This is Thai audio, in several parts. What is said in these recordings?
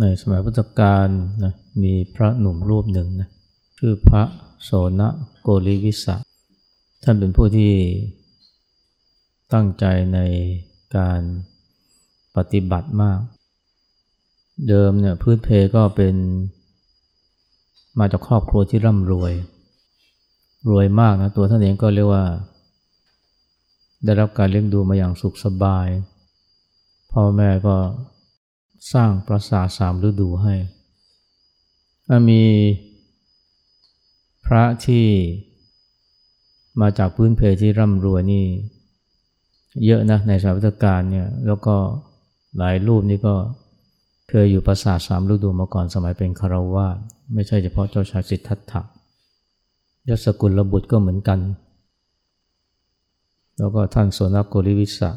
ในสมัยพุทธกาลนะมีพระหนุ่มรูปหนึ่งนะชื่อพระโสนโกริวิสะท่านเป็นผู้ที่ตั้งใจในการปฏิบัติมาก เดิมเนี่ยพื้นเพก็เป็นมาจากครอบครัวที่ร่ำรวย รวยมากนะตัวท่านเองก็เรียกว่า ได้รับการเลี้ยงดูมาอย่างสุขสบายพ่อแม่ก็ สร้างปราสาทสามฤดูให้ มีพระที่มาจากพื้นเพที่ร่ำรวยนี่ เยอะนะในสายวัตการเนี่ยแล้วก็หลายรูปนี่ก็เคยอยู่ปราสาทสามฤดูมาก่อนสมัยเป็นคารวาสไม่ใช่เฉพาะเจ้าชายสิทธัตถะยศกุลระบุตรก็เหมือนกัน แล้วก็ท่านโสนโกริวิสะ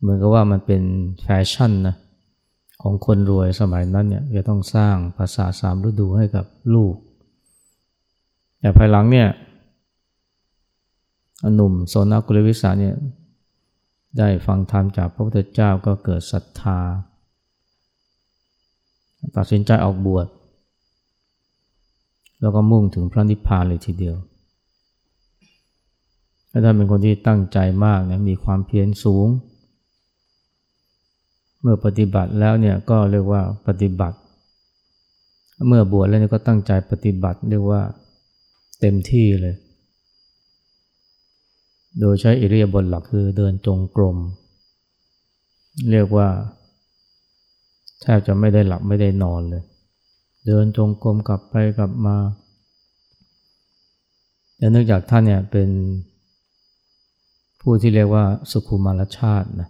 เหมือนกับว่ามันเป็นแฟชั่นนะของคนรวยสมัยนั้นเนี่ยจะต้องสร้างภาษาสามฤดูให้กับลูก แต่ภายหลังเนี่ยหนุ่มโซนากุลวิสาเนี่ยได้ฟังธรรมจากพระพุทธเจ้าก็เกิดศรัทธา ตัดสินใจออกบวช แล้วก็มุ่งถึงพระนิพพานเลยทีเดียวท่านเป็นคนที่ตั้งใจมากนะมีความเพียรสูง มื่อปฏิบัติแล้วเนี่ยก็เรียกว่าปฏิบัติ เมื่อบวชแล้วก็ตั้งใจปฏิบัติเรียกว่าเต็มที่เลย โดยใช้อิริยาบถหลักคือเดินจงกรม เรียกว่าแทบจะไม่ได้หลับไม่ได้นอนเลย เดินจงกรมกลับไปกลับมาแต่เนื่องจากท่านเนี่ยเป็นผู้ที่เรียกว่าสุขุมารชาตินะ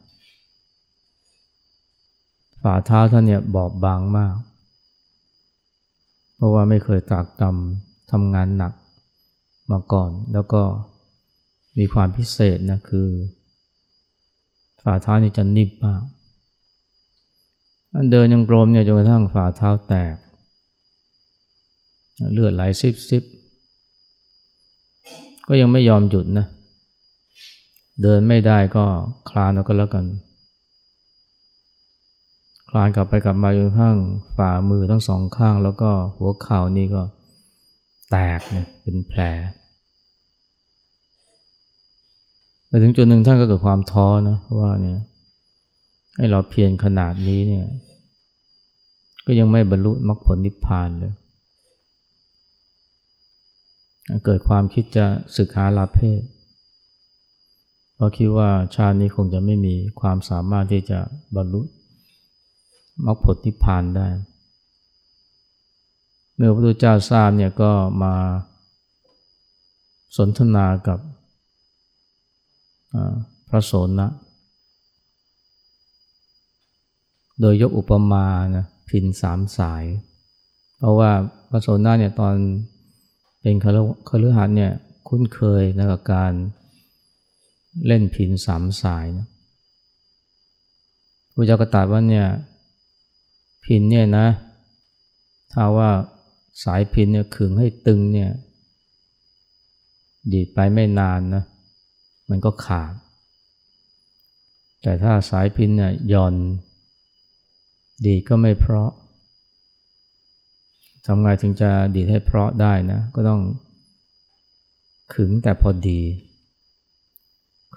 ฝ่าเท้าท่านเนี่ยบอบบางมาก เพราะว่าไม่เคยตากตำทำงานหนักมาก่อน แล้วก็มีความพิเศษนะคือ ฝ่าเท้านี่จะนิ่มมากอันเดินยังกลมเนี่ยจนกระทั่งฝ่าเท้าแตก เลือดไหลซิบซิบก็ยังไม่ยอมหยุดนะ เดินไม่ได้ก็คลานเอาก็แล้วกันานกลับไปกลับมาจนข้างฝ่ามือทั้งสองข้าง แล้วก็หัวเข่านี่ก็แตกเนี่ยเป็นแผลไปถึงจุดหนึ่งท่านก็เกิดความท้อนะว่าเนี่ยให้เราเพียรขนาดนี้เนี่ย ก็ยังไม่บรรลุมรรคผลนิพพานเลย เกิดความคิดจะศึกษาลาเพศเพราะคิดว่าชาตินี้คงจะไม่มีความสามารถที่จะบรรลุ มรรคผลนิพพานได้ เมื่อพระพุทธเจ้าทราบเนี่ยก็มาสนทนากับพระโสนะ โดยยกอุปมานะพินสามสาย เพราะว่าพระโสนะเนี่ยตอนเป็นคฤหัสถ์เนี่ยคุ้นเคยนะกับการเล่นพินสามสายนะพระเจ้าก็ตรัสว่าเนี่ย พินเนี่ยนะ ถ้าว่าสายพินเนี่ยขึงให้ตึงเนี่ย ดีดไปไม่นานนะ มันก็ขาด แต่ถ้าสายพินเนี่ยย่อน ดีก็ไม่เพราะทำไงถึงจะดีดให้เพราะได้นะ ก็ต้องขึงแต่พอดี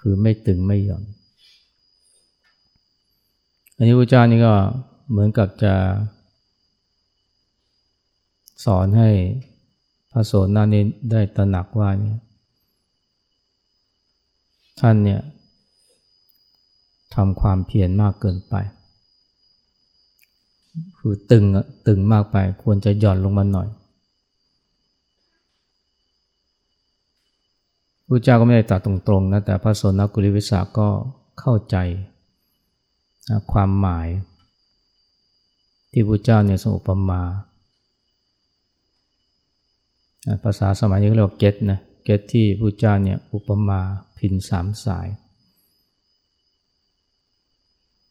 คือไม่ตึงไม่หย่อน อันนี้พระเจ้านี่ก็ เหมือนกับจะ สอนให้พระโสนานี้ได้ตระหนักว่าเนี่ยท่านเนี่ยทำความเพียรมากเกินไป คือตึงตึงมากไปควรจะหย่อนลงมาหน่อยพระเจ้าก็ไม่ได้ตรัสตรงๆนะแต่พระสนกุลิวิสาก็เข้าใจความหมาย ที่พระเจ้าเนี่ยทรงอุปมา ภาษาสมัยนี้เรียกว่าเกตนะเกตที่พระเจ้าเนี่ยอุปมาพินสามสาย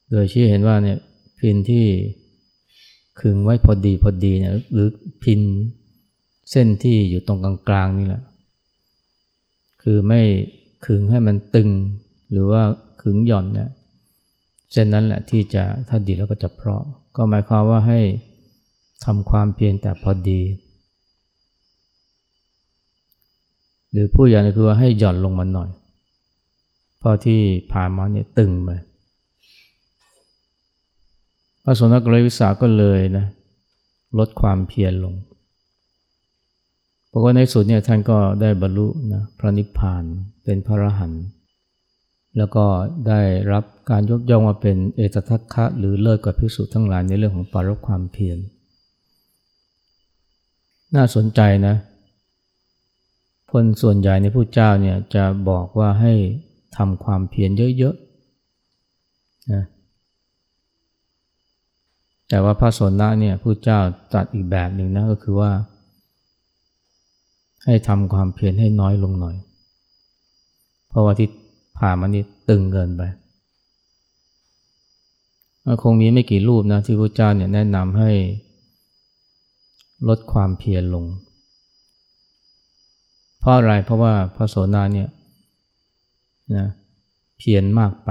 โดยชี้เห็นว่าเนี่ยพินที่ขึงไว้พอดีพอดีเนี่ยหรือพินเส้นที่อยู่ตรงกลางๆนี่แหละ คือไม่ขึงให้มันตึงหรือว่าขึงหย่อนเนี่ย เส้นนั้นแหละที่จะถ้าดีแล้วก็จะเพราะ ก็หมายความว่าให้ทำความเพียรแต่พอดี หรือผู้อย่างคือว่าให้หย่อนลงมาหน่อย เพราะที่ผ่านมาเนี่ยตึงไปพระสนกรวิสาก็เลยนะลดความเพียรลงเพราะว่าในสุดเนี่ยท่านก็ได้บรรลุนะพระนิพพานเป็นพระอรหันต์ แล้วก็ได้รับการยกย่องว่าเป็นเอตทัคคะหรือเลิศกว่าพิสุทั้งหลายในเรื่องของปารบความเพียร น่าสนใจนะ คนส่วนใหญ่ในผู้เจ้าเนี่ยจะบอกว่าให้ทำความเพียรเยอะๆนะแต่ว่าพระสนนะเนี่ยผู้เจ้าตัดอีกแบบหนึ่งนะก็คือว่า ให้ทำความเพียรให้น้อยลงหน่อย เพราะว่าที่ ผ่านมานี่ตึงเกินไปคงมีไม่กี่รูปนะที่พระเจ้าเนี่ยแนะนำให้ลดความเพียรลง เพราะอะไรเพราะว่าพระโสนาเนี่ยนะเพียรมากไป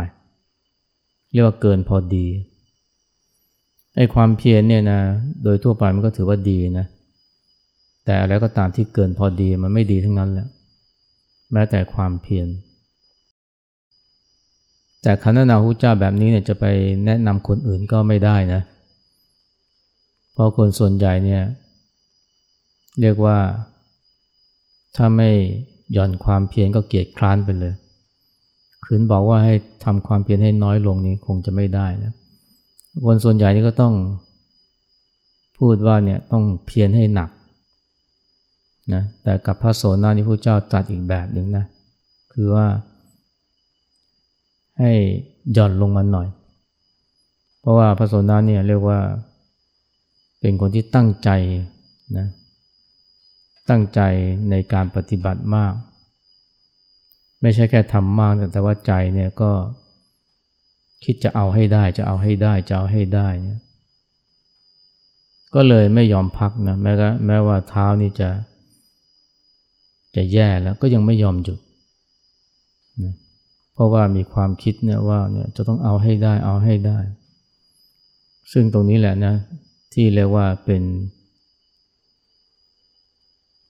เรียกว่าเกินพอดีไอ้ความเพียรเนี่ยนะโดยทั่วไปมันก็ถือว่าดีนะแต่อะไรก็ตามที่เกินพอดีมันไม่ดีทั้งนั้นแหละแม้แต่ความเพียร แต่คณะนาหุเจ้าแบบนี้เนี่ยจะไปแนะนำคนอื่นก็ไม่ได้นะ เพราะคนส่วนใหญ่เนี่ยเรียกว่า ถ้าไม่หย่อนความเพียรก็เกียจคร้านไปเลยคืนบอกว่าให้ทำความเพียรให้น้อยลงนี้คงจะไม่ได้นะคนส่วนใหญ่นี่ก็ต้องพูดว่าเนี่ยต้องเพียรให้หนักนะแต่กับพระโสนานี่พระเจ้าตัดอีกแบบหนึ่งนะคือว่า ให้หย่อนลงมาหน่อย เพราะว่าพระโสนาเนี่ยเรียกว่า เป็นคนที่ตั้งใจนะตั้งใจในการปฏิบัติมาก ไม่ใช่แค่ทำมาก แต่ว่าใจเนี่ยก็คิดจะเอาให้ได้จะเอาให้ได้จะเอาให้ได้เนี่ยก็เลยไม่ยอมพักนะแม้ว่าแม้ว่าเท้านี่จะ จะแย่แล้วก็ยังไม่ยอมหยุดนะ เพราะว่ามีความคิดเนี่ยว่าเนี่ยจะต้องเอาให้ได้เอาให้ได้ ซึ่งตรงนี้แหละนะที่เรียกว่าเป็น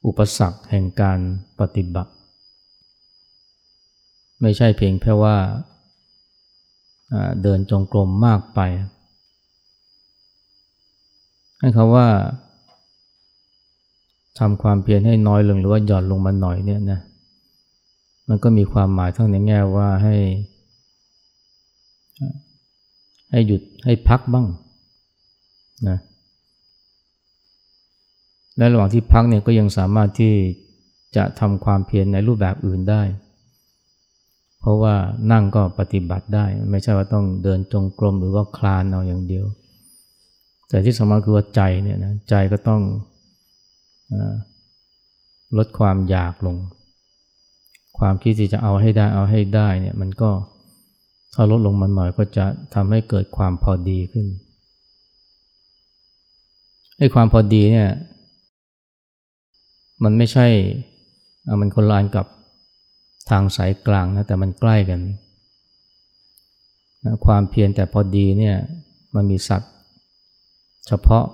อุปสรรคแห่งการปฏิบัติ ไม่ใช่เพียงแค่ว่าเดินจงกรมมากไป ให้เขาว่าทำความเพียรให้น้อยลงหรือว่าหย่อนลงมาหน่อยเนี่ยนะ มันก็มีความหมายทั้งในแง่ว่าให้ ให้หยุดให้พักบ้างนะและระหว่างที่พักเนี่ยก็ยังสามารถที่จะทำความเพียรในรูปแบบอื่นได้ เพราะว่านั่งก็ปฏิบัติได้ ไม่ใช่ว่าต้องเดินจงกรมหรือว่าคลานเอาอย่างเดียว แต่ที่สำคัญคือว่าใจเนี่ยนะใจก็ต้องอลดความอยากลง ความคิดที่จะเอาให้ได้เอาให้ได้เนี่ยมันก็ถ้าลดลงมาหน่อยก็จะทำให้เกิดความพอดีขึ้นไอ้ความพอดีเนี่ยมันไม่ใช่ มันคนละอันกับทางสายกลางนะแต่มันใกล้กันนะความเพียรแต่พอดีเนี่ยมันมีสัตว์เฉพาะ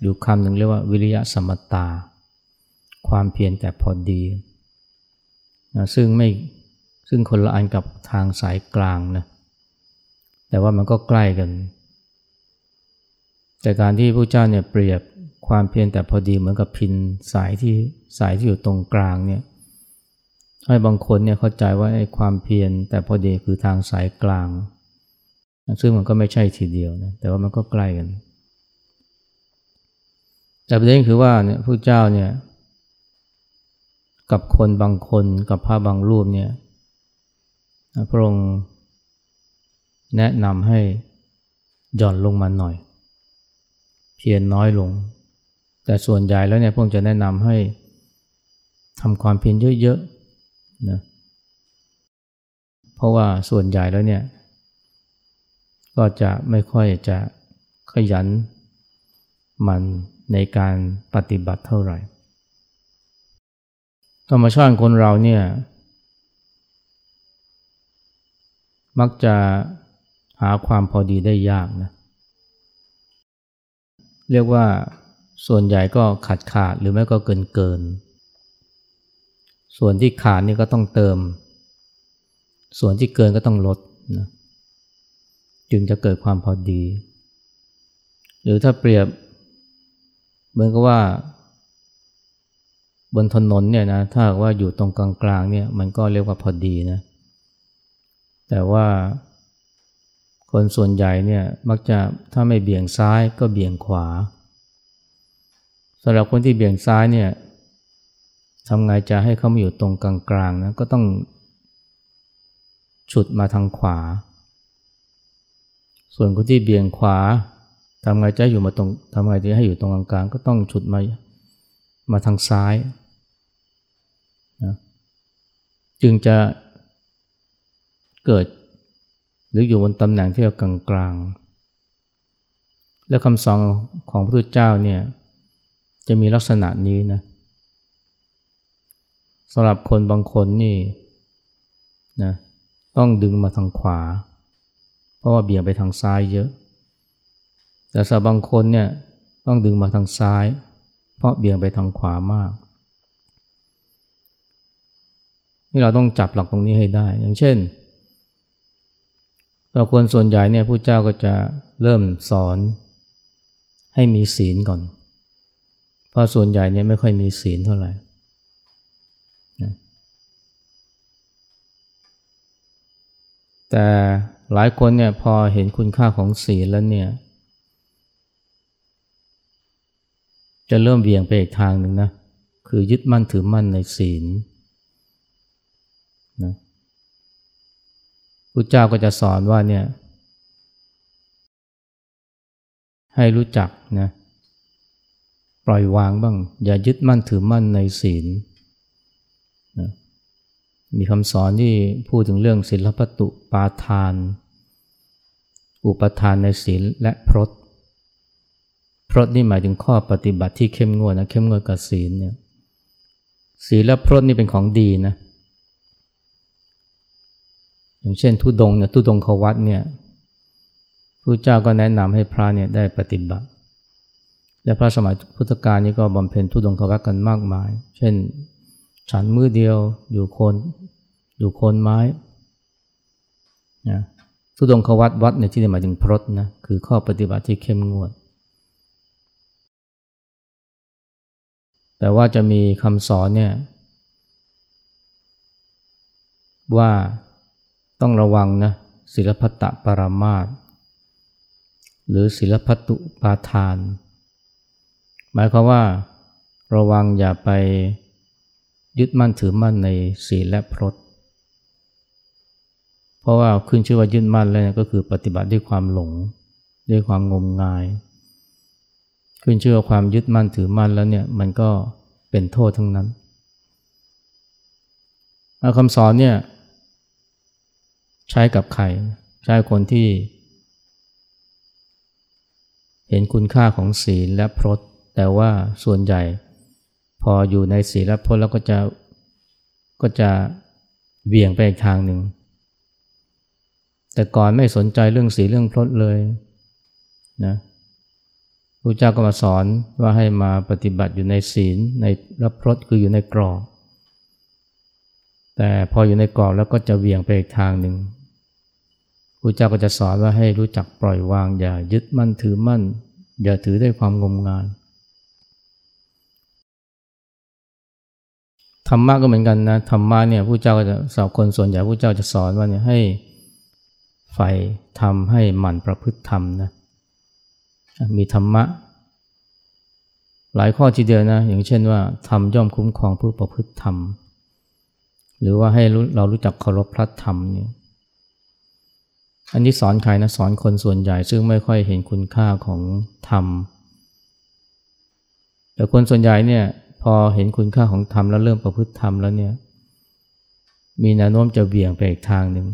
อยู่คำหนึ่งเรียกว่าวิริยะสมตา ความเพียรแต่พอดี นะซึ่งไม่ซึ่งคนละอันกับทางสายกลางนะแต่ว่ามันก็ใกล้กัน แต่การที่พระเจ้าเนี่ยเปรียบความเพียรแต่พอดีเหมือนกับพินสายที่สายที่อยู่ตรงกลางเนี่ยให้บางคนเนี่ยเข้าใจว่าไอ้ความเพียรแต่พอดีคือทางสายกลาง ซึ่งมันก็ไม่ใช่ทีเดียวนะแต่ว่ามันก็ใกล้กัน แต่ประเด็นคือว่าเนี่ยผู้เจ้าเนี่ย กับคนบางคนกับพระบางรูปเนี่ยพระองค์แนะนำให้หย่อนลงมาหน่อย เพียรน้อยลง แต่ส่วนใหญ่แล้วเนี่ยพวกจะแนะนำให้ทำความเพียรเยอะๆนะเพราะว่าส่วนใหญ่แล้วเนี่ยก็จะไม่ค่อยจะขยันมันในการปฏิบัติเท่าไหร่ ธรรมชาติคนเราเนี่ย มักจะหาความพอดีได้ยากนะ เรียกว่าส่วนใหญ่ก็ขาดขาดหรือไม่ก็เกินเกิน ส่วนที่ขาดนี่ก็ต้องเติม ส่วนที่เกินก็ต้องลดนะจึงจะเกิดความพอดี หรือถ้าเปรียบเหมือนกับว่า บนถนนเนี่ยนะถ้าว่าอยู่ตรงกลางๆเนี่ยมันก็เรียกว่าพอดีนะแต่ว่าคนส่วนใหญ่เนี่ยมักจะถ้าไม่เบี่ยงซ้ายก็เบี่ยงขวาสำหรับคนที่เบี่ยงซ้ายเนี่ยทำไงจะให้เขามาอยู่ตรงกลางๆนะก็ต้องฉุดมาทางขวา ส่วนคนที่เบี่ยงขวาทำไงจะอยู่มาตรงทำไงจะให้อยู่ตรงกลางๆก็ต้องฉุดมามาทางซ้ายนะ จึงจะเกิด หรืออยู่บนตำแหน่งที่กลากลางๆ และคำสอนของพระพุทธเจ้าเนี่ยจะมีลักษณะนี้นะสำหรับคนบางคนนี่นะต้องดึงมาทางขวา เพราะว่าเบี่ยงไปทางซ้ายเยอะ แต่สำหรับบางคนเนี่ยต้องดึงมาทางซ้าย เพราะเบี่ยงไปทางขวามาก นี่เราต้องจับหลักตรงนี้ให้ได้ อย่างเช่น เราคนส่วนใหญ่เนี่ยผู้เจ้าก็จะเริ่มสอนให้มีศีลก่อน เพราะส่วนใหญ่เนี่ยไม่ค่อยมีศีลเท่าไหร่แต่หลายคนเนี่ยพอเห็นคุณค่าของศีลแล้วเนี่ย จะเริ่มเบี่ยงไปอีกทางหนึ่งนะ คือยึดมั่นถือมั่นในศีลนะ พุทธเจ้าก็จะสอนว่าเนี่ยให้รู้จักนะปล่อยวางบ้าง อย่ายึดมั่นถือมั่นในศีลนะมีคำสอนที่พูดถึงเรื่องศีลพัตุปาทาน อุปทานในศีลและพรตพรตนี่หมายถึงข้อปฏิบัติที่เข้มงวดนะเข้มงวดกับศีลเนี่ยศีลและพรตนี่เป็นของดีนะ อย่างเช่นทุดงเนี่ยทุดงขวัตเนี่ยพระเจ้าก็แนะนำให้พระเนี่ยได้ปฏิบัติ และพระสมัยพุทธกาลนี้ก็บำเพ็ญทุดงขวัตกันมากมาย เช่น ฉันมือเดียวอยู่โคนอยู่โคนไม้นะทุดงขวัตวัดในที่นี้หมายถึงพรตนะคือข้อปฏิบัติที่เข้มงวด แต่ว่าจะมีคำสอนเนี่ยว่า ต้องระวังนะศิลปตะปรามาตหรือศิลปตุปาทาน หมายความว่าระวังอย่าไปยึดมั่นถือมั่นในศีลและพรตเพราะว่าขึ้นชื่อว่ายึดมั่นแล้วก็คือปฏิบัติด้วยความหลง ด้วยความงมงาย ขึ้นชื่อว่าความยึดมั่นถือมั่นแล้วเนี่ยมันก็เป็นโทษทั้งนั้นคำสอนเนี่ย ใช้กับใคร ใช้คนที่ เห็นคุณค่าของศีลและพรตแต่ว่าส่วนใหญ่ พออยู่ในศีลและพรตแล้วก็จะก็จะเบี่ยงไปอีกทางหนึ่ง แต่ก่อนไม่สนใจเรื่องศีลเรื่องพรตเลยนะพระเจ้าก็มาสอนว่าให้มาปฏิบัติอยู่ในศีลในรับพรตคืออยู่ในกรอบแต่พออยู่ในกรอบแล้วก็จะเบี่ยงไปอีกทางหนึ่ง พระเจ้าก็จะสอนว่าให้รู้จักปล่อยวางอย่ายึดมั่นถือมั่น อย่าถือด้วยความงมงายธรรมะก็เหมือนกันนะธรรมะเนี่ยผู้เจ้าก็จะสอนคนส่วนใหญ่ผู้เจ้าจะสอนว่าเนี่ยให้ใฝ่ทำให้หมั่นประพฤติธรรมนะมีธรรมะ หลายข้อทีเดียวนะอย่างเช่นว่าธรรมย่อมคุ้มครองผู้ประพฤติธรรม หรือว่าให้เรารู้จักเคารพพระธรรมเนี่ย อันนี้สอนใครนะสอนคนส่วนใหญ่ ซึ่งไม่ค่อยเห็นคุณค่าของธรรม แต่คนส่วนใหญ่เนี่ยพอเห็นคุณค่าของธรรมแล้วเริ่มประพฤติธรรมแล้วเนี่ยมีแนวโน้มจะเบี่ยงไปอีกทางหนึ่ง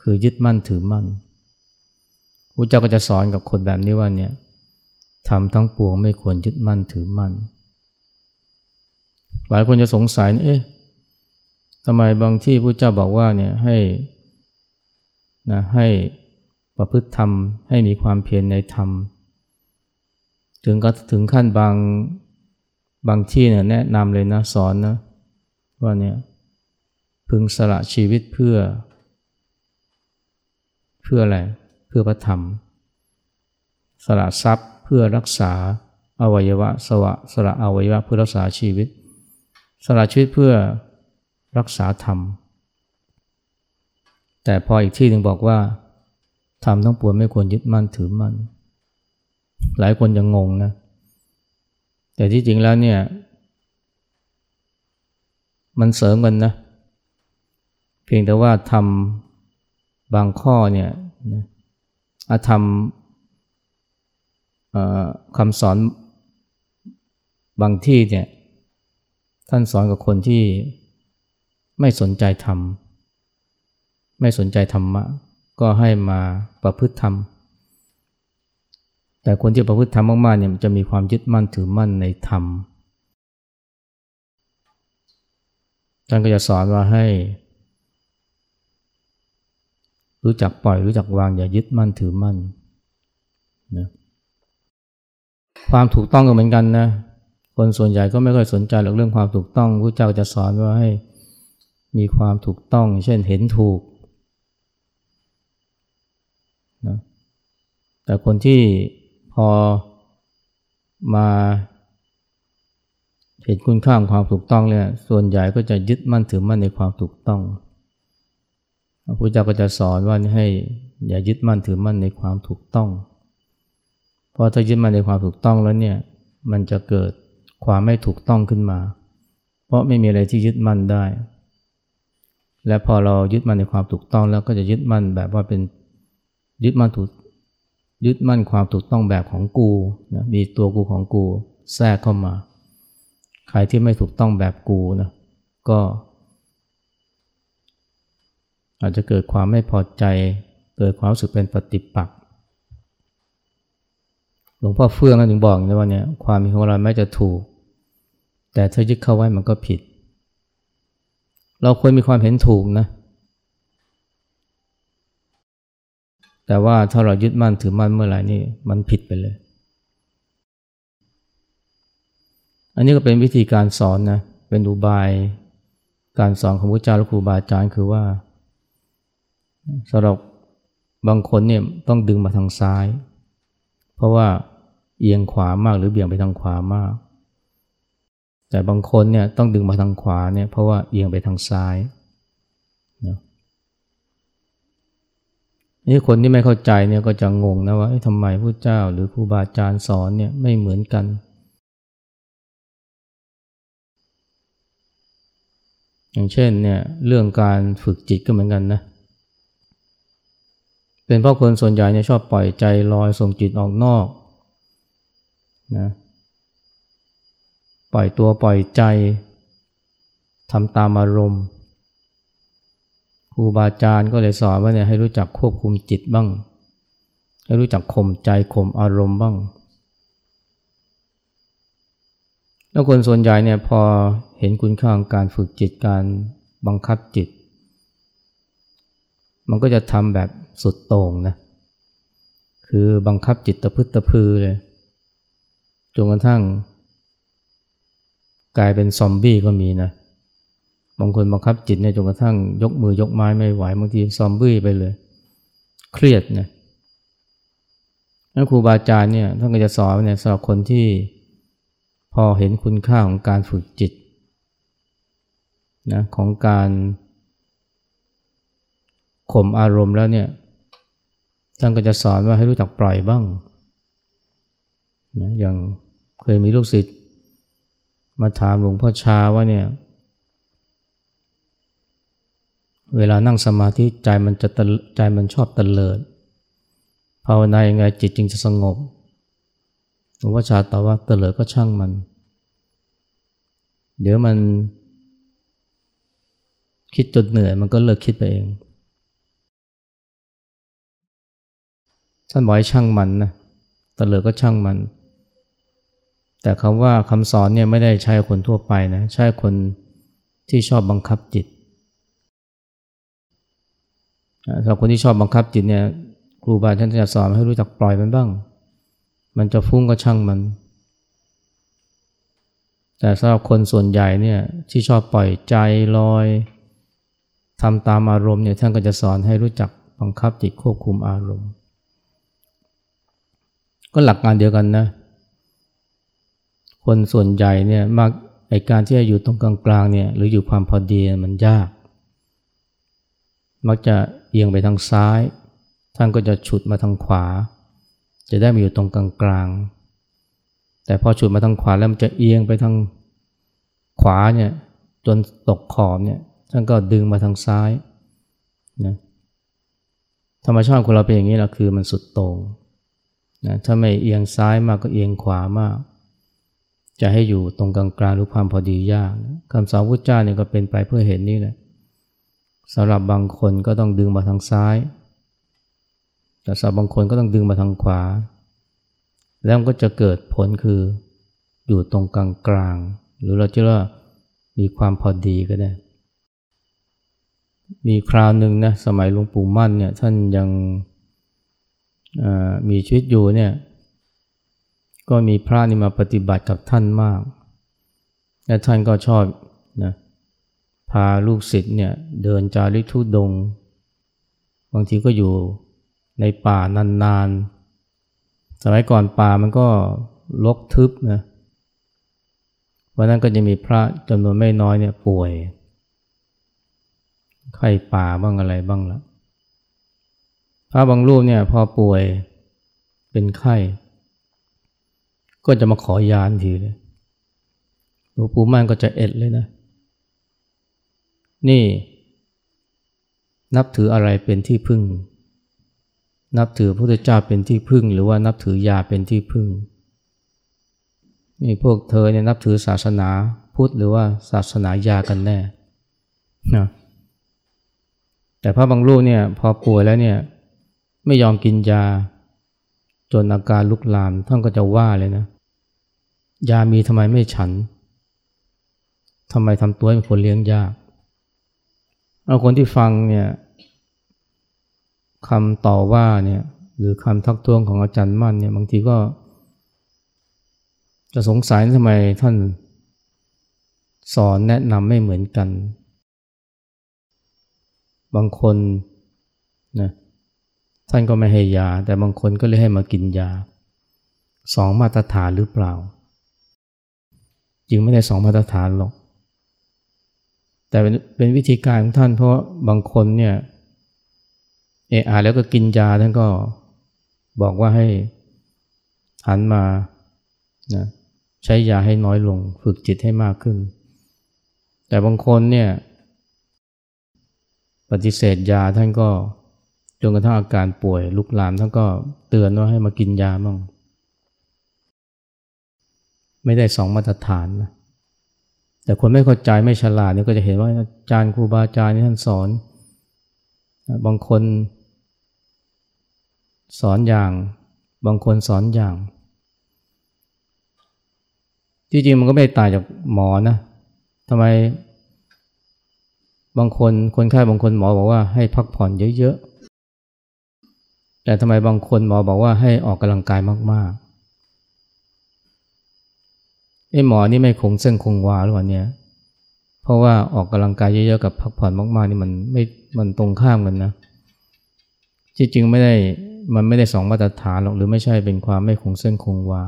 คือยึดมั่นถือมั่นพระเจ้าก็จะสอนกับคนแบบนี้ว่าเนี่ยทำทั้งปวงไม่ควรยึดมั่นถือมั่น หลายคนจะสงสัยเอ๊ะทำไมบางที่พระเจ้าบอกว่าเนี่ยให้ นะให้ประพฤติธรรม ให้มีความเพียรในธรรม ถึงก็ถึงขั้นบางบางที่เนี่ยแนะนำเลยนะสอนนะว่าเนี่ยพึงสละชีวิตเพื่อ เพื่ออะไร เพื่อพระธรรม สละทรัพย์เพื่อรักษาอวัยวะสวะสละอวัยวะเพื่อรักษาชีวิต สละชีวิตเพื่อรักษาธรรม แต่พออีกที่หนึ่งบอกว่าธรรมทั้งปวงไม่ควรยึดมั่นถือมั่น หลายคนยังงงนะ แต่ที่จริงแล้วเนี่ย มันเสริมกันนะ เพียงแต่ว่าทำบางข้อเนี่ยอาธรรมคำสอนบางที่เนี่ย ท่านสอนกับคนที่ไม่สนใจธรรม ไม่สนใจธรรมะ ก็ให้มาประพฤติธรรม แต่คนที่ประพฤติธรรมมากๆเนี่ยจะมีความยึดมั่นถือมั่นในธรรมท่านก็จะสอนว่าให้ รู้จักปล่อยรู้จักวางอย่ายึดมั่นถือมั่นนะความถูกต้องก็เหมือนกันนะคนส่วนใหญ่ก็ไม่ค่อยสนใจหรอกเรื่องความถูกต้องพระเจ้าจะสอนว่าให้มีความถูกต้อง เช่นเห็นถูก นะแต่คนที่พอมาเห็นคุณค่าของความถูกต้องเนี่ยส่วนใหญ่ก็จะยึดมั่นถือมั่นในความถูกต้องพระพุทธเจ้าก็จะสอนว่าให้อย่ายึดมั่นถือมั่นในความถูกต้อง เพราะถ้ายึดมั่นในความถูกต้องแล้วเนี่ยมันจะเกิดความไม่ถูกต้องขึ้นมา เพราะไม่มีอะไรที่ยึดมั่นได้ และพอเรายึดมั่นในความถูกต้องแล้วก็จะยึดมั่นแบบว่าเป็น ยึดมั่นถูกยึดมั่นความถูกต้องแบบของกูนะมีตัวกูของกูแทรกเข้ามา ใครที่ไม่ถูกต้องแบบกูนะก็ อาจจะเกิดความไม่พอใจ เกิดความรู้สึกเป็นปฏิปักษ์หลวงพ่อเฟื่องถึงบอกนะว่าเนี่ยความมีของเราแม้จะถูก แต่ถ้ายึดเข้าไว้มันก็ผิด เราควรมีความเห็นถูกนะ แต่ว่าถ้าเรายึดมั่นถือมั่นเมื่อไหร่นี่มันผิดไปเลย อันนี้ก็เป็นวิธีการสอนนะ เป็นอุบายการสอนของพระเจ้าและครูบาอาจารย์คือว่าสำหรับบางคนเนี่ยต้องดึงมาทางซ้าย เพราะว่าเอียงขวามากหรือเบี่ยงไปทางขวามาก แต่บางคนเนี่ยต้องดึงมาทางขวาเนี่ยเพราะว่าเอียงไปทางซ้ายนะ นี่คนที่ไม่เข้าใจเนี่ยก็จะงงนะว่าทำไมพระเจ้าหรือครูบาอาจารย์สอนเนี่ยไม่เหมือนกัน อย่างเช่นเนี่ยเรื่องการฝึกจิตก็เหมือนกันนะเป็นเพราะคนส่วนใหญ่เนี่ยชอบปล่อยใจลอยส่งจิตออกนอกนะปล่อยตัวปล่อยใจทำตามอารมณ์ ครูบาอาจารย์ก็เลยสอนว่าเนี่ยให้รู้จักควบคุมจิตบ้าง ให้รู้จักข่มใจข่มอารมณ์บ้าง แล้วคนส่วนใหญ่เนี่ยพอเห็นคุณค่าของการฝึกจิตการบังคับจิต มันก็จะทำแบบสุดโต่งนะ คือบังคับจิตตะพึตะพือเลย จนกระทั่ง กลายเป็นซอมบี้ก็มีนะ บางคนบังคับจิตเนี่ยจนกระทั่งยกมือยกไม้ไม่ไหวบางทีซอมบี้ไปเลย เครียดนะแล้วครูบาอาจารย์เนี่ยท่านก็จะสอนเนี่ยสำหรับคนที่พอเห็นคุณค่าของการฝึกจิตนะของการข่มอารมณ์แล้วเนี่ยท่านก็จะสอนว่าให้รู้จักปล่อยบ้างนะอย่างเคยมีลูกศิษย์มาถามหลวงพ่อชาว่าเนี่ย เวลานั่งสมาธิใจมันจะใจมันชอบตะเลิดภาวนายังไงจิตจึงจะสงบหลวงพ่อชาตอบว่าตะเลิดก็ช่างมัน เดี๋ยวมัน คิดจนเหนื่อยมันก็เลิกคิดไปเองท่านบอกให้ช่างมันนะตะเลิดก็ช่างมัน แต่คำว่าคำสอนเนี่ยไม่ได้ใช้คนทั่วไปนะ ใช้คนที่ชอบบังคับจิต สำหรับคนที่ชอบบังคับจิตเนี่ยครูบาอาจารย์จะสอนให้รู้จักปล่อยมันบ้าง มันจะฟุ้งก็ช่างมัน แต่สำหรับคนส่วนใหญ่เนี่ยที่ชอบปล่อยใจลอยทำตามอารมณ์เนี่ยท่านก็จะสอนให้รู้จักบังคับจิตควบคุมอารมณ์ ก็หลักการเดียวกันนะ คนส่วนใหญ่เนี่ยมักไอการที่จะอยู่ตรงกลางๆเนี่ยหรืออยู่ความพอดีมันยาก มักจะเอียงไปทางซ้าย ท่านก็จะฉุดมาทางขวา จะได้มาอยู่ตรงกลางๆแต่พอฉุดมาทางขวาแล้วมันจะเอียงไปทางขวาเนี่ยจนตกขอบเนี่ยท่านก็ดึงมาทางซ้ายนะธรรมชาติของเราเป็นอย่างนี้แหละคือมันสุดโต่งนะถ้าไม่เอียงซ้ายมากก็เอียงขวามาก จะให้อยู่ตรงกลางกลางหรือความพอดียากนะคำสอนพุทธเจ้าเนี่ยก็เป็นไปเพื่อเห็นนี่แหละ สำหรับบางคนก็ต้องดึงมาทางซ้าย แต่สำหรับบางคนก็ต้องดึงมาทางขวา แล้วก็จะเกิดผลคืออยู่ตรงกลางกลาง หรือเราจะว่ามีความพอดีก็ได้ มีคราวหนึ่งนะสมัยหลวงปู่มั่นเนี่ยท่านยังมีชีวิตอยู่เนี่ยก็มีพระนี่มาปฏิบัติกับท่านมาก และท่านก็ชอบ พาลูกศิษย์เนี่ยเดินจาริกทุดง บางทีก็อยู่ในป่านานๆ สมัยก่อนป่ามันก็ลกทึบนะวันนั้นก็จะมีพระจำนวนไม่น้อยเนี่ยป่วย ไข้ป่าบ้างอะไรบ้างละพระบางรูปเนี่ยพอป่วยเป็นไข้ ก็จะมาขอยานทีเลยหลวงปู่มั่นก็จะเอ็ดเลยนะ นี่ นับถืออะไรเป็นที่พึ่ง นับถือพระพุทธเจ้าเป็นที่พึ่ง หรือว่านับถือยาเป็นที่พึ่ง นี่พวกเธอเนี่ยนับถือศาสนาพุทธหรือว่าศาสนายากันแน่นะแต่พระบางรูปเนี่ยพอป่วยแล้วเนี่ยไม่ยอมกินยา จนอาการลุกลามท่านก็จะว่าเลยนะ ยามีทำไมไม่ฉันทำไมทำตัวเป็นคนเลี้ยงยาก เอาคนที่ฟังเนี่ยคำต่อว่าเนี่ยหรือคำทักท้วงของอาจารย์มั่นเนี่ยบางทีก็ จะสงสัยทำไมท่านสอนแนะนำไม่เหมือนกัน บางคนนะท่านก็ไม่ให้ยา แต่บางคนก็เลยให้มากินยาสองมาตรฐานหรือเปล่า จึงไม่ได้สองมาตรฐานหรอก แต่เป็นวิธีการของท่านเพราะบางคนเนี่ยเออาแล้วก็กินยาท่านก็บอกว่าให้หันมานะใช้ยาให้น้อยลง ฝึกจิตให้มากขึ้น แต่บางคนเนี่ยปฏิเสธยาท่านก็จนกระทั่งอาการป่วยลุกลามท่านก็เตือนว่าให้มากินยาบ้างไม่ได้สองมาตรฐานนะ แต่คนไม่เข้าใจไม่ฉลาดนี่ก็จะเห็นว่าอาจารย์ครูบาอาจารย์นี่ท่านสอน บางคนสอนอย่าง บางคนสอนอย่าง จริงๆมันก็ไม่ต่างจากหมอนะทำไม บางคนคนไข้บางคนหมอบอกว่าให้พักผ่อนเยอะๆแต่ทำไมบางคนหมอบอกว่าให้ออกกำลังกายมากๆ ไอ้หมอนี่ไม่คงเส้นคงวาหรือเปล่าเนี่ยเพราะว่าออกกำลังกายเยอะๆกับพักผ่อนมากๆนี่มันไม่มันตรงข้ามกันนะจริงๆไม่ได้มันไม่ได้สองมาตรฐานหรอกหรือไม่ใช่เป็นความไม่คงเส้นคงวา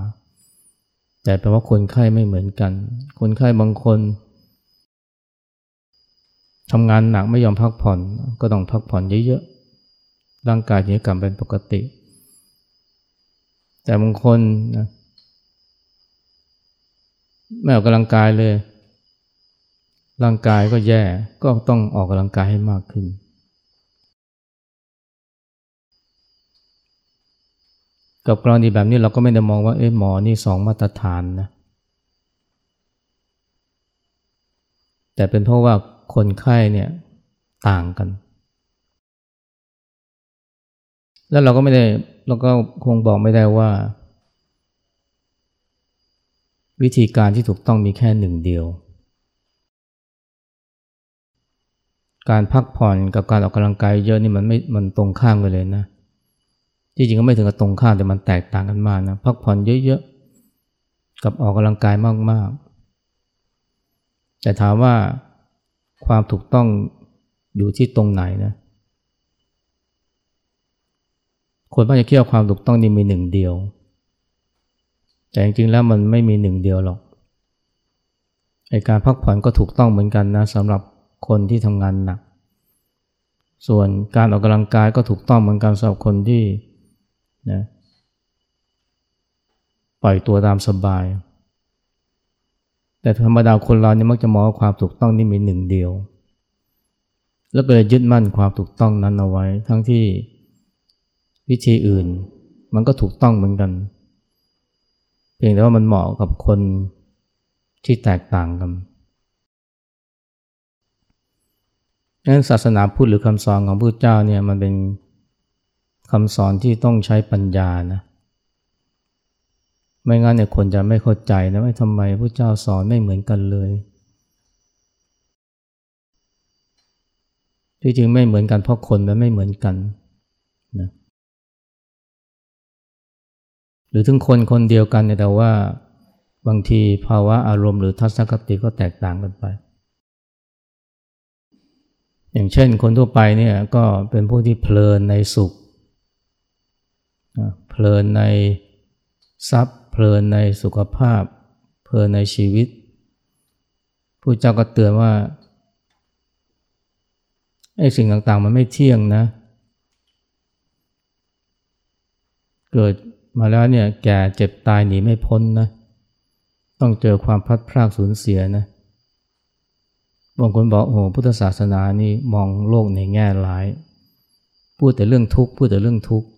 แต่แปลว่าคนไข้ไม่เหมือนกัน คนไข้บางคนทำงานหนักไม่ยอมพักผ่อน ก็ต้องพักผ่อนเยอะๆร่างกายถึงจะกลับเป็นปกติ แต่บางคนนะ ไม่ออกกำลังกายเลย ร่างกายก็แย่ก็ต้องออกกำลังกายให้มากขึ้น กับกรณีแบบนี้เราก็ไม่ได้มองว่าเอ๊ะหมอนี่สองมาตรฐานนะ แต่เป็นเพราะว่าคนไข้เนี่ยต่างกัน แล้วเราก็ไม่ได้เราก็คงบอกไม่ได้ว่า วิธีการที่ถูกต้องมีแค่หนึ่งเดียว การพักผ่อนกับการออกกำลังกายเยอะนี่มันไม่ มันตรงข้ามกันเลยนะ จริงๆก็ไม่ถึงกับตรงข้ามแต่มันแตกต่างกันมากนะ พักผ่อนเยอะๆ กับออกกำลังกายมากๆ แต่ถามว่าความถูกต้องอยู่ที่ตรงไหนนะคนพ่าจะคิดว่าความถูกต้องนี่มีหนึ่งเดียว แต่จริงๆแล้วมันไม่มีหนึ่งเดียวหรอกไอการพักผ่อนก็ถูกต้องเหมือนกันนะสำหรับคนที่ทำงานหนัก ส่วนการออกกำลังกายก็ถูกต้องเหมือนกันสำหรับคนที่นะปล่อยตัวตามสบาย แต่ธรรมดาคนเราเนี่ยมักจะมองว่าความถูกต้องนี่มีหนึ่งเดียว แล้วก็เลยยึดมั่นความถูกต้องนั้นเอาไว้ ทั้งที่วิธีอื่น มันก็ถูกต้องเหมือนกัน พียงแต่ว่ามันเหมาะกับคนที่แตกต่างกันนั้นศาสนาพุทธหรือคำสอนของพระเจ้าเนี่ยมันเป็นคำสอนที่ต้องใช้ปัญญานะ ไม่งั้นเนี่ยคนจะไม่เข้าใจนะว่าทำไมพระเจ้าสอนไม่เหมือนกันเลย ที่จริงไม่เหมือนกันเพราะคนมันไม่เหมือนกัน หรือถึงคนคนเดียวกันเนี่ยแต่ว่าบางทีภาวะอารมณ์หรือทัศนคติก็แตกต่างกันไป อย่างเช่นคนทั่วไปเนี่ยก็เป็นผู้ที่เพลินในสุข เพลินในทรัพย์ เพลินในสุขภาพ เพลินในชีวิตผู้เจ้าก็เตือนว่าไอ้สิ่งต่างๆมันไม่เที่ยงนะ เกิด มาแล้วเนี่ยแก่เจ็บตายหนีไม่พ้นนะ ต้องเจอความพัดพรากสูญเสียนะบางคนบอกโอ้พุทธศาสนานี่มองโลกในแง่ร้าย พูดแต่เรื่องทุกข์พูดแต่เรื่องทุกข์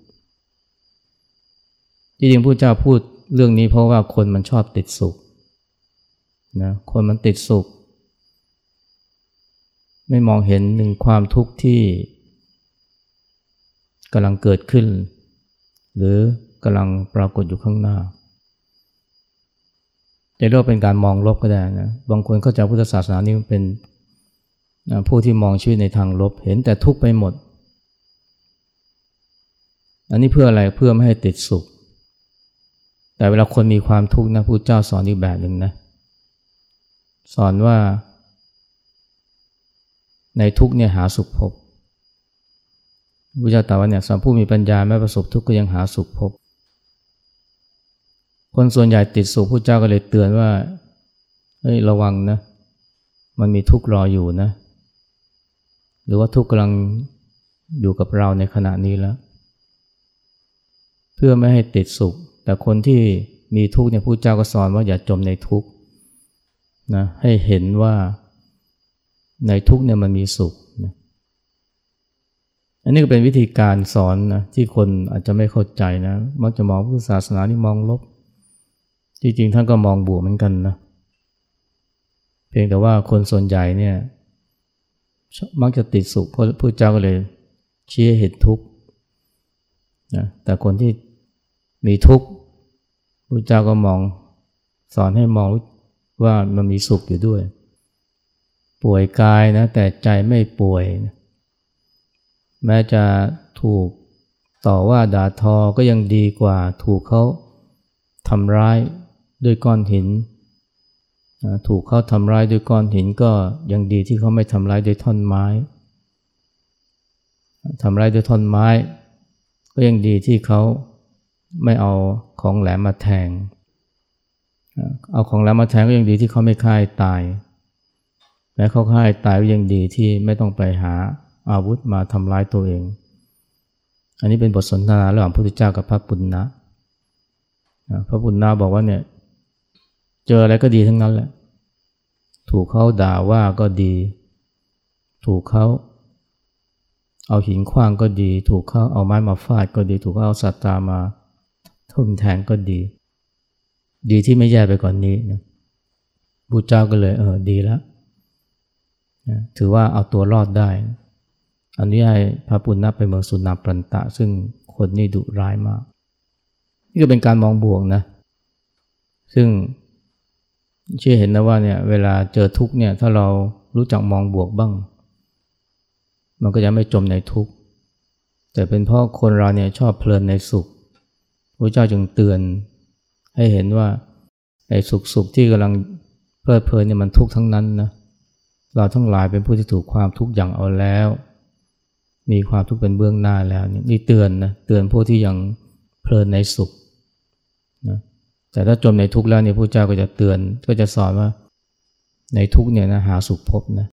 จริงๆพระเจ้าพูดเรื่องนี้เพราะว่าคนมันชอบติดสุขนะคนมันติดสุข ไม่มองเห็นหนึ่งความทุกข์ที่กำลังเกิดขึ้น หรือ กำลังปรากฏอยู่ข้างหน้าจะเรียกว่าเป็นการมองลบก็ได้นะ บางคนเข้าใจพุทธศาสนานี่เป็นผู้ที่มองชีวิตในทางลบ เห็นแต่ทุกข์ไปหมด อันนี้เพื่ออะไร เพื่อไม่ให้ติดสุข แต่เวลาคนมีความทุกข์นะผู้เจ้าสอนอีกแบบหนึ่งนะ สอนว่า ในทุกเนี่ยหาสุขพบพระเจ้าตรัสว่าเนี่ยสำหรับผู้มีปัญญาแม้ประสบทุกข์ก็ยังหาสุขพบ คนส่วนใหญ่ติดสุขพระเจ้าก็เลยเตือนว่าเฮ้ยระวังนะ มันมีทุกข์รออยู่นะ หรือว่าทุกข์กำลังอยู่กับเราในขณะนี้แล้ว เพื่อไม่ให้ติดสุข แต่คนที่มีทุกข์เนี่ยพระเจ้าก็สอนว่าอย่าจมในทุกข์นะให้เห็นว่าในทุกข์เนี่ยมันมีสุขนะอันนี้ก็เป็นวิธีการสอนนะที่คนอาจจะไม่เข้าใจนะ มักจะมองพุทธศาสนานี่มองลบ จริงๆ ท่านก็มองบวกเหมือนกันนะ เพียงแต่ว่าคนส่วนใหญ่เนี่ย มักจะติดสุขเพราะพระเจ้าก็เลยชี้เหตุทุกข์นะแต่คนที่มีทุกข์พระเจ้าก็มองสอนให้มองว่ามันมีสุขอยู่ด้วย ป่วยกายนะแต่ใจไม่ป่วยนะแม้จะถูกต่อว่าด่าทอก็ยังดีกว่าถูกเขาทำร้าย ด้วยก้อนหิน ถูกเขาทำร้ายด้วยก้อนหินก็ยังดีที่เขาไม่ทำร้ายด้วยท่อนไม้ทำร้ายด้วยท่อนไม้ ก็ยังดีที่เขาไม่เอาของแหลมมาแทง เอาของแหลมมาแทงก็ยังดีที่เขาไม่ฆ่าตายแม้เขาฆ่าตายก็ยังดีที่ไม่ต้องไปหาอาวุธมาทำร้ายตัวเอง อันนี้เป็นบทสนทนาระหว่างพระพุทธเจ้ากับพระปุณณะพระปุณณะบอกว่าเนี่ย เจออะไรก็ดีทั้งนั้นแหละ ถูกเขาด่าว่าก็ดี ถูกเขาเอาหินขว้างก็ดี ถูกเขาเอาไม้มาฟาดก็ดี ถูกเขาเอาสัตตามาทุ่มแทงก็ดี ดีที่ไม่แย่ไปก่อนนี้นะบูเจ้าก็เลยเออดีแล้วนะถือว่าเอาตัวรอดได้อันนี้ให้พระปุณณะไปเมืองสุนาปรันตะ ซึ่งคนนี่ดุร้ายมาก นี่ก็เป็นการมองบวกนะ ซึ่ง เชื่อเห็นนะว่าเนี่ยเวลาเจอทุกเนี่ยถ้าเรารู้จักมองบวกบ้าง มันก็จะไม่จมในทุกแต่เป็นเพราะคนเราเนี่ยชอบเพลินในสุขพระเจ้าจึงเตือนให้เห็นว่าไอ้สุขสุขที่กำลังเพลิดเพลินเนี่ยมันทุกข์ทั้งนั้นนะเราทั้งหลายเป็นผู้ที่ถูกความทุกข์อย่างเอาแล้ว มีความทุกข์เป็นเบื้องหน้าแล้วนี่เตือนนะเตือนผู้ที่ยังเพลินในสุขนะ แต่ถ้าจมในทุกข์แล้วเนี่ยพระเจ้าก็จะเตือนก็จะสอนว่าในทุกข์เนี่ยนะหาสุขพบนะ